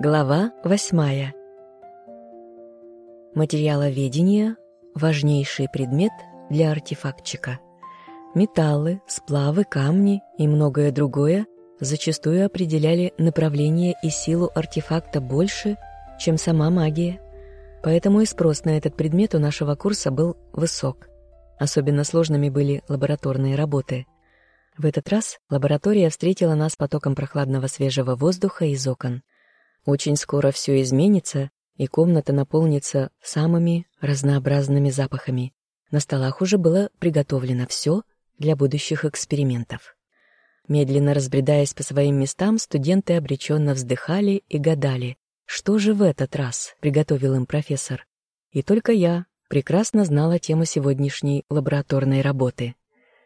Глава восьмая. Материаловедение – важнейший предмет для артефактчика. Металлы, сплавы, камни и многое другое зачастую определяли направление и силу артефакта больше, чем сама магия. Поэтому и спрос на этот предмет у нашего курса был высок. Особенно сложными были лабораторные работы. В этот раз лаборатория встретила нас потоком прохладного свежего воздуха из окон. Очень скоро все изменится, и комната наполнится самыми разнообразными запахами. На столах уже было приготовлено все для будущих экспериментов. Медленно разбредаясь по своим местам, студенты обреченно вздыхали и гадали, что же в этот раз приготовил им профессор. И только я прекрасно знала тему сегодняшней лабораторной работы.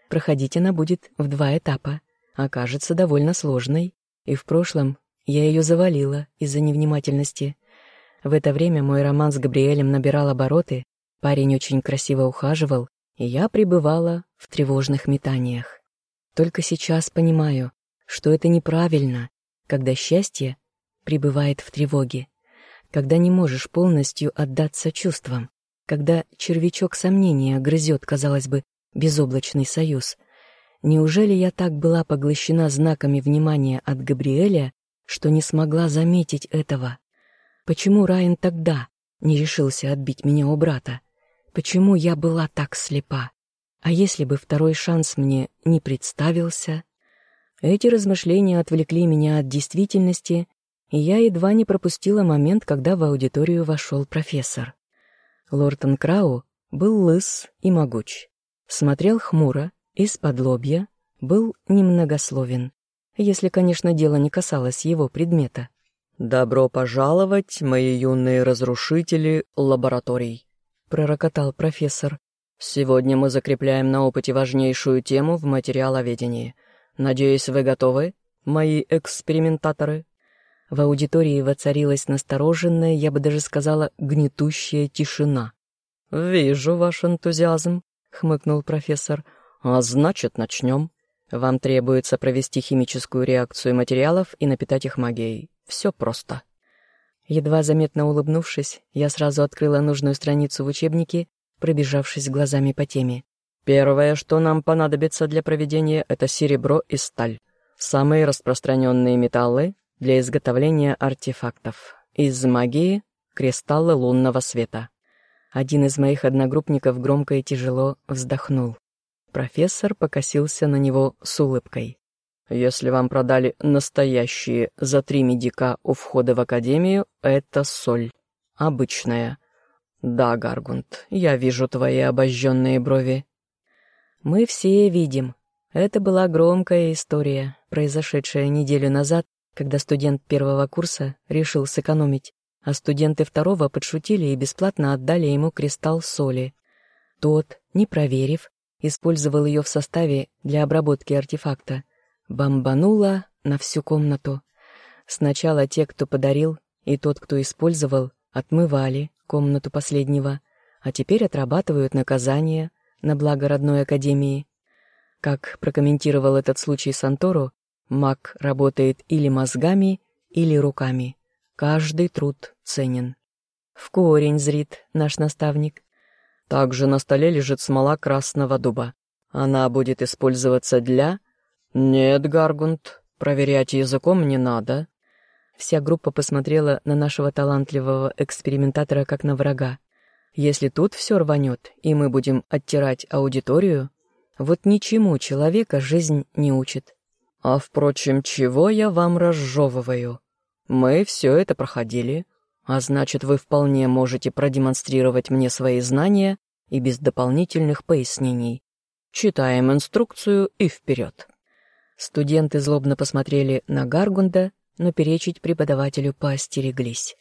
Проходить она будет в два этапа, окажется довольно сложной, и в прошлом я ее завалила из-за невнимательности. В это время мой роман с Габриэлем набирал обороты, парень очень красиво ухаживал, и я пребывала в тревожных метаниях. Только сейчас понимаю, что это неправильно, когда счастье пребывает в тревоге, когда не можешь полностью отдаться чувствам, когда червячок сомнения грызет, казалось бы, безоблачный союз. Неужели я так была поглощена знаками внимания от Габриэля, что не смогла заметить этого. Почему Райан тогда не решился отбить меня у брата? Почему я была так слепа? А если бы второй шанс мне не представился? Эти размышления отвлекли меня от действительности, и я едва не пропустила момент, когда в аудиторию вошел профессор. Лортон Крау был лыс и могуч, смотрел хмуро, из-под лобья, был немногословен если, конечно, дело не касалось его предмета. «Добро пожаловать, мои юные разрушители лабораторий», — пророкотал профессор. «Сегодня мы закрепляем на опыте важнейшую тему в материаловедении. Надеюсь, вы готовы, мои экспериментаторы?» В аудитории воцарилась настороженная, я бы даже сказала, гнетущая тишина. «Вижу ваш энтузиазм», — хмыкнул профессор. «А значит, начнем». Вам требуется провести химическую реакцию материалов и напитать их магией. Все просто. Едва заметно улыбнувшись, я сразу открыла нужную страницу в учебнике, пробежавшись глазами по теме. Первое, что нам понадобится для проведения, это серебро и сталь. Самые распространенные металлы для изготовления артефактов. Из магии — кристаллы лунного света. Один из моих одногруппников громко и тяжело вздохнул. Профессор покосился на него с улыбкой. «Если вам продали настоящие за три медика у входа в академию, это соль. Обычная. Да, Гаргунд, я вижу твои обожженные брови». «Мы все видим. Это была громкая история, произошедшая неделю назад, когда студент первого курса решил сэкономить, а студенты второго подшутили и бесплатно отдали ему кристалл соли. Тот, не проверив, использовал ее в составе для обработки артефакта. Бомбануло на всю комнату. Сначала те, кто подарил, и тот, кто использовал, отмывали комнату последнего, а теперь отрабатывают наказание на благо родной академии. Как прокомментировал этот случай Санторо, маг работает или мозгами, или руками. Каждый труд ценен. В корень зрит наш наставник. Также на столе лежит смола красного дуба. Она будет использоваться для... Нет, Гаргунд, проверять языком не надо. Вся группа посмотрела на нашего талантливого экспериментатора как на врага. Если тут все рванет, и мы будем оттирать аудиторию, вот ничему человека жизнь не учит. А впрочем, чего я вам разжевываю? Мы все это проходили, а значит, вы вполне можете продемонстрировать мне свои знания и без дополнительных пояснений. Читаем инструкцию и вперед. Студенты злобно посмотрели на Гаргунда, но перечить преподавателю поостереглись.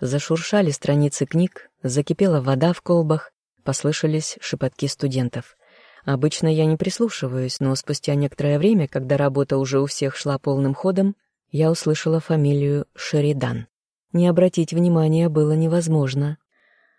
Зашуршали страницы книг, закипела вода в колбах, послышались шепотки студентов. Обычно я не прислушиваюсь, но спустя некоторое время, когда работа уже у всех шла полным ходом, я услышала фамилию Шеридан. Не обратить внимания было невозможно.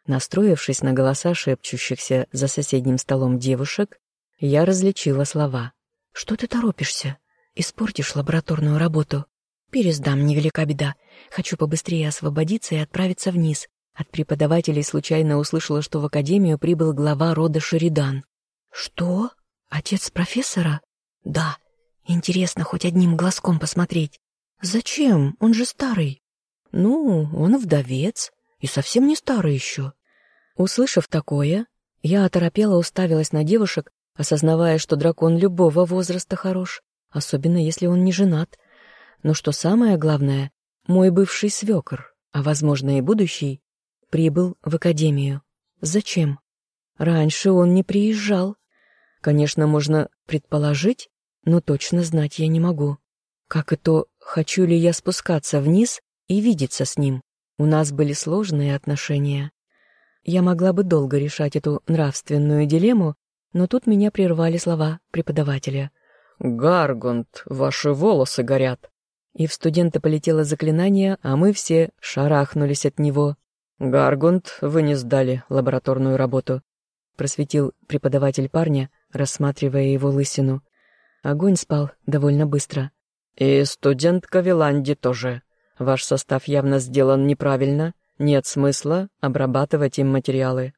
Настроившись на голоса шепчущихся за соседним столом девушек, я различила слова. «Что ты торопишься? Испортишь лабораторную работу. Пересдам, невелика беда. Хочу побыстрее освободиться и отправиться вниз. От преподавателей случайно услышала, что в академию прибыл глава рода Шеридан. Что? Отец профессора? Да. Интересно хоть одним глазком посмотреть. Зачем? Он же старый. Ну, он вдовец. И совсем не старый еще. Услышав такое, я оторопела уставилась на девушек, осознавая, что дракон любого возраста хорош, особенно если он не женат. Но что самое главное, мой бывший свекор, а, возможно, и будущий, прибыл в академию. Зачем? Раньше он не приезжал. Конечно, можно предположить, но точно знать я не могу. Как и то, хочу ли я спускаться вниз и видеться с ним. У нас были сложные отношения. Я могла бы долго решать эту нравственную дилемму, но тут меня прервали слова преподавателя. «Гаргунт, ваши волосы горят!» И в студента полетело заклинание, а мы все шарахнулись от него. «Гаргунт, вы не сдали лабораторную работу», — просветил преподаватель парня, рассматривая его лысину. Огонь спал довольно быстро. «И студентка Виланди тоже. Ваш состав явно сделан неправильно. Нет смысла обрабатывать им материалы».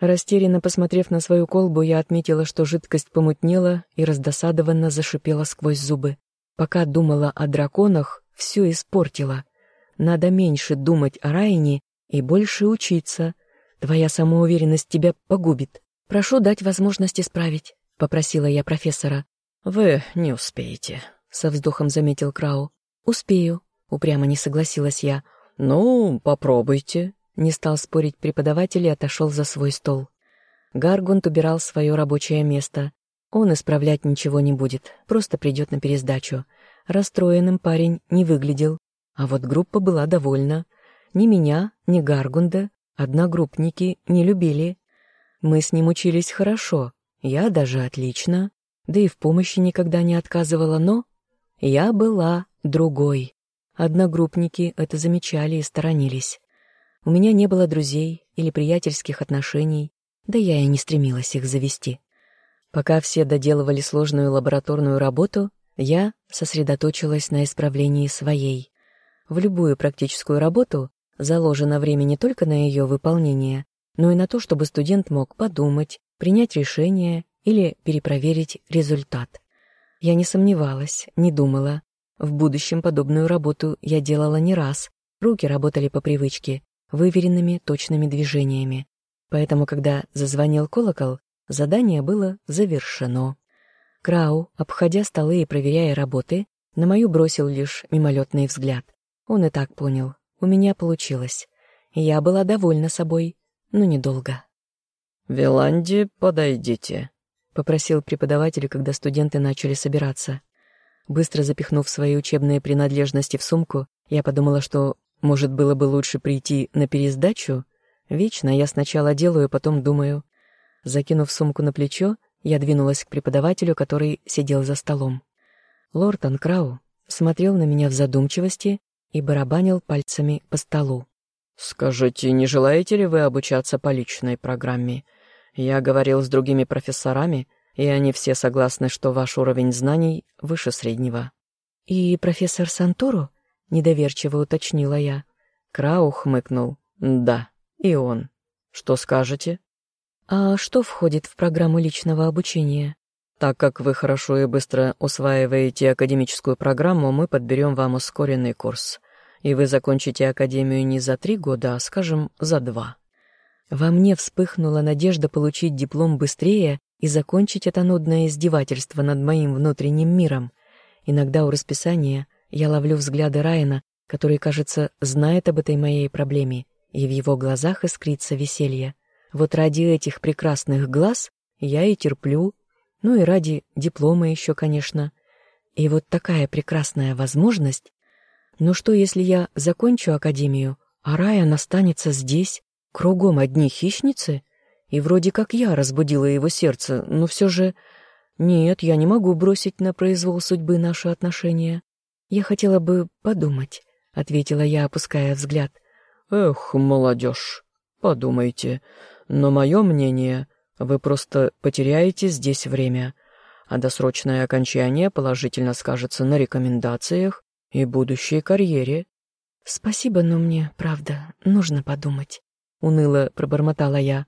Растерянно посмотрев на свою колбу, я отметила, что жидкость помутнела и раздосадованно зашипела сквозь зубы. Пока думала о драконах, все испортила. Надо меньше думать о Райне и больше учиться. Твоя самоуверенность тебя погубит. Прошу дать возможность исправить», — попросила я профессора. «Вы не успеете», — со вздохом заметил Крау. «Успею», — упрямо не согласилась я. «Ну, попробуйте», — не стал спорить преподаватель и отошел за свой стол. Гаргунт убирал свое рабочее место. Он исправлять ничего не будет, просто придет на пересдачу. Расстроенным парень не выглядел, а вот группа была довольна. Ни меня, ни Гаргунда одногруппники не любили. Мы с ним учились хорошо, я даже отлично, да и в помощи никогда не отказывала, но я была другой. Одногруппники это замечали и сторонились. У меня не было друзей или приятельских отношений, да я и не стремилась их завести. Пока все доделывали сложную лабораторную работу, я сосредоточилась на исправлении своей. В любую практическую работу заложено время не только на ее выполнение, но и на то, чтобы студент мог подумать, принять решение или перепроверить результат. Я не сомневалась, не думала, в будущем подобную работу я делала не раз. Руки работали по привычке, выверенными точными движениями. Поэтому, когда зазвонил колокол, задание было завершено. Крау, обходя столы и проверяя работы, на мою бросил лишь мимолетный взгляд. Он и так понял. У меня получилось. Я была довольна собой, но недолго. «Виланди, подойдите», — попросил преподаватель, когда студенты начали собираться. Быстро запихнув свои учебные принадлежности в сумку, я подумала, что, может, было бы лучше прийти на пересдачу. Вечно я сначала делаю, потом думаю. Закинув сумку на плечо, я двинулась к преподавателю, который сидел за столом. Лорд Анкрау смотрел на меня в задумчивости и барабанил пальцами по столу. «Скажите, не желаете ли вы обучаться по личной программе? Я говорил с другими профессорами, и они все согласны, что ваш уровень знаний выше среднего». «И профессор Сантору?» — недоверчиво уточнила я. Крау хмыкнул. «Да, и он. Что скажете?» «А что входит в программу личного обучения?» «Так как вы хорошо и быстро усваиваете академическую программу, мы подберем вам ускоренный курс, и вы закончите академию не за три года, а, скажем, за два». Во мне вспыхнула надежда получить диплом быстрее и закончить это нудное издевательство над моим внутренним миром. Иногда у расписания я ловлю взгляды Райана, который, кажется, знает об этой моей проблеме, и в его глазах искрится веселье. Вот ради этих прекрасных глаз я и терплю, ну и ради диплома еще, конечно. И вот такая прекрасная возможность. Но что, если я закончу академию, а Райан останется здесь, кругом одни хищницы — и вроде как я разбудила его сердце, но все же... Нет, я не могу бросить на произвол судьбы наши отношения. Я хотела бы подумать, — ответила я, опуская взгляд. Эх, молодежь, подумайте. Но мое мнение, вы просто потеряете здесь время, а досрочное окончание положительно скажется на рекомендациях и будущей карьере». «Спасибо, но мне, правда, нужно подумать», — уныло пробормотала я.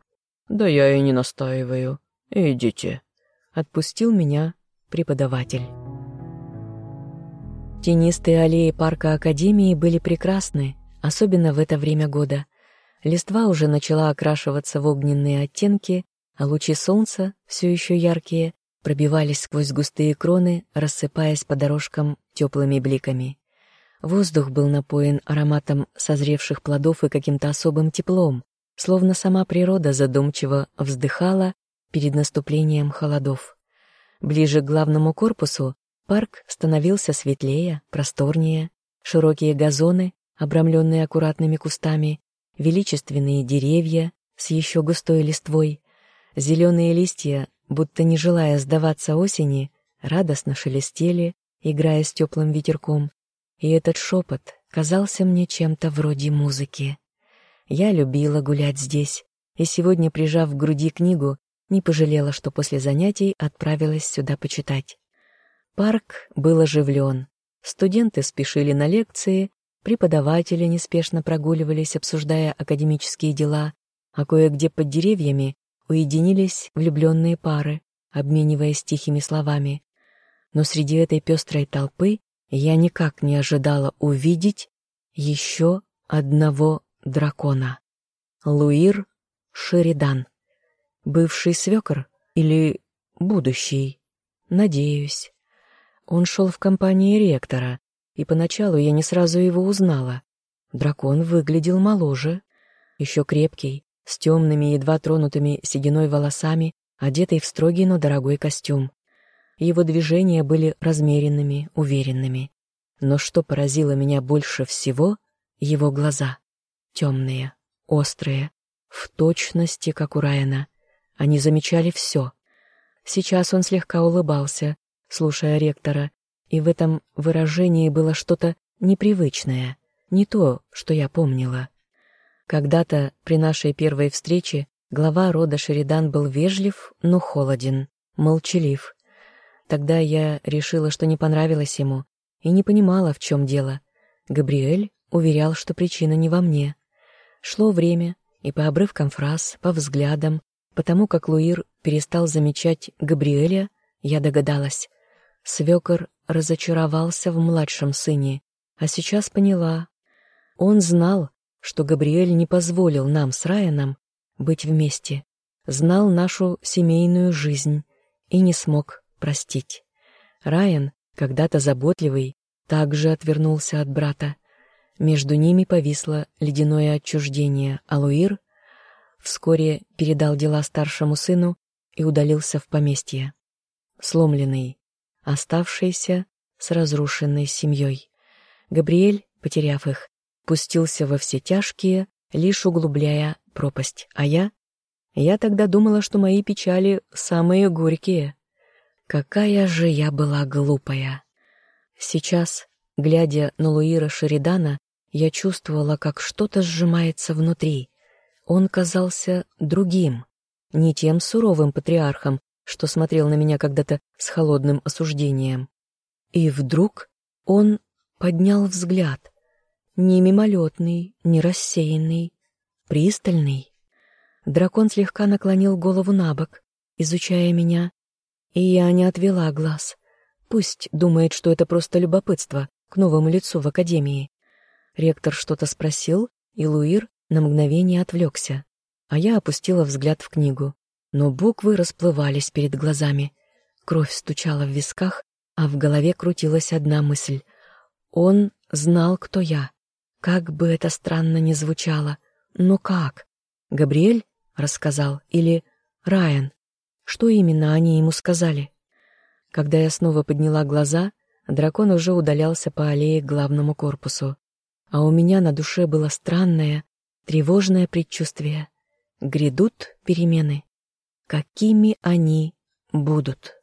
«Да я и не настаиваю. Идите». Отпустил меня преподаватель. Тенистые аллеи парка Академии были прекрасны, особенно в это время года. Листва уже начала окрашиваться в огненные оттенки, а лучи солнца, все еще яркие, пробивались сквозь густые кроны, рассыпаясь по дорожкам теплыми бликами. Воздух был напоен ароматом созревших плодов и каким-то особым теплом, словно сама природа задумчиво вздыхала перед наступлением холодов. Ближе к главному корпусу парк становился светлее, просторнее, широкие газоны, обрамленные аккуратными кустами, величественные деревья с еще густой листвой, зеленые листья, будто не желая сдаваться осени, радостно шелестели, играя с теплым ветерком, и этот шепот казался мне чем-то вроде музыки. Я любила гулять здесь, и сегодня, прижав к груди книгу, не пожалела, что после занятий отправилась сюда почитать. Парк был оживлен. Студенты спешили на лекции, преподаватели неспешно прогуливались, обсуждая академические дела, а кое-где под деревьями уединились влюбленные пары, обмениваясь тихими словами. Но среди этой пестрой толпы я никак не ожидала увидеть еще одного дракона. Луир Шеридан. Бывший свекор или будущий? Надеюсь. Он шел в компании ректора, и поначалу я не сразу его узнала. Дракон выглядел моложе, еще крепкий, с темными, едва тронутыми сединой волосами, одетый в строгий, но дорогой костюм. Его движения были размеренными, уверенными. Но что поразило меня больше всего — его глаза. Темные, острые, в точности, как у Райана. Они замечали все. Сейчас он слегка улыбался, слушая ректора, и в этом выражении было что-то непривычное, не то, что я помнила. Когда-то при нашей первой встрече глава рода Шеридан был вежлив, но холоден, молчалив. Тогда я решила, что не понравилось ему, и не понимала, в чем дело. Габриэль уверял, что причина не во мне. Шло время, и по обрывкам фраз, по взглядам, Потому как Луир перестал замечать Габриэля, я догадалась. Свекор разочаровался в младшем сыне, а сейчас поняла. Он знал, что Габриэль не позволил нам с Райаном быть вместе, знал нашу семейную жизнь и не смог простить. Райан, когда-то заботливый, также отвернулся от брата. Между ними повисло ледяное отчуждение, а Луир — вскоре передал дела старшему сыну и удалился в поместье. Сломленный, оставшийся с разрушенной семьей. Габриэль, потеряв их, пустился во все тяжкие, лишь углубляя пропасть. А я? Я тогда думала, что мои печали самые горькие. Какая же я была глупая. Сейчас, глядя на Луира Шеридана, я чувствовала, как что-то сжимается внутри, он казался другим, не тем суровым патриархом, что смотрел на меня когда-то с холодным осуждением. И вдруг он поднял взгляд, не мимолетный, не рассеянный, пристальный. Дракон слегка наклонил голову на бок, изучая меня, и я не отвела глаз. Пусть думает, что это просто любопытство к новому лицу в академии. Ректор что-то спросил, и Луир на мгновение отвлекся, а я опустила взгляд в книгу. Но буквы расплывались перед глазами. Кровь стучала в висках, а в голове крутилась одна мысль. Он знал, кто я. Как бы это странно ни звучало. Но как? Габриэль рассказал или Райан? Что именно они ему сказали? Когда я снова подняла глаза, дракон уже удалялся по аллее к главному корпусу. А у меня на душе было странное, Тревожное предчувствие. Грядут перемены. Какими они будут?